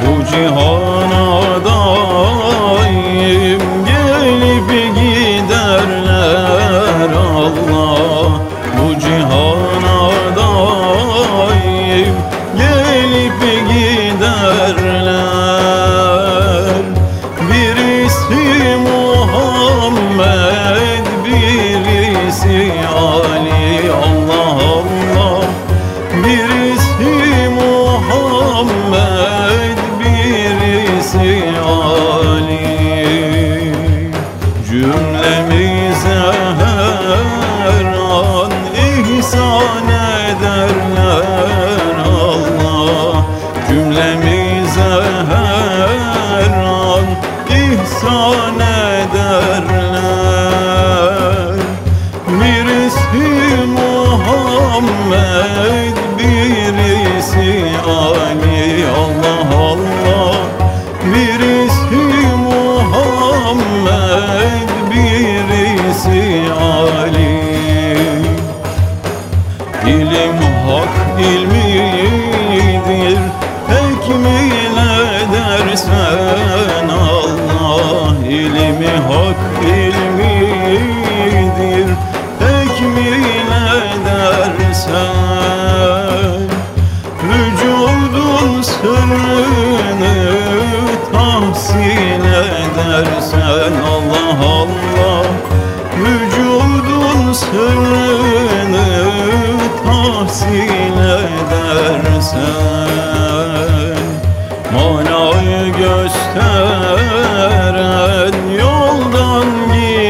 不知火。Cümlemize her an ihsan ederler Allah. Cümlemize her an ihsan ederler. Birisi Muhammed birisi Ali. Allah hak ilmidir. Tekmil edersen Allah İlimi hak ilmidir. Tekmil edersen Vücudun sırrını edersen Manayı gösteren yoldan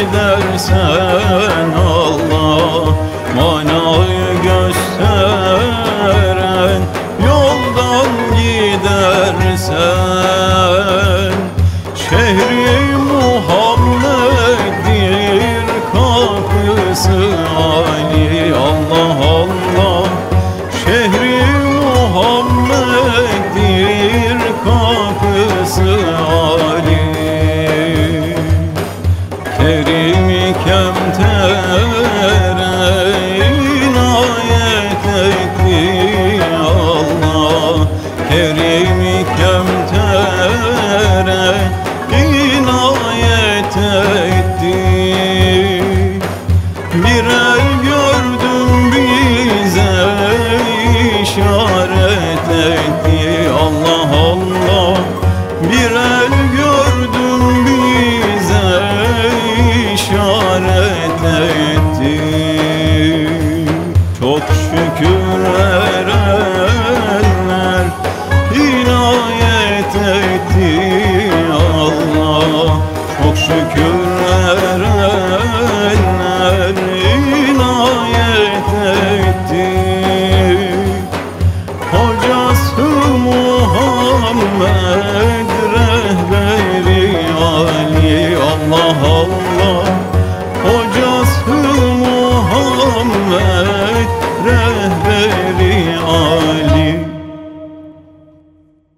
gidersen Allah Manayı gösteren yoldan gidersen Şehri alim Çok şükür erenler inayet etti. Hocası Muhammed rehberi Ali Allah Allah. Hocası Muhammed